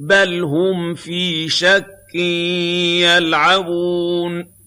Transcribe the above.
بَلْ هُمْ فِي شَكٍّ يَلْعَبُونَ.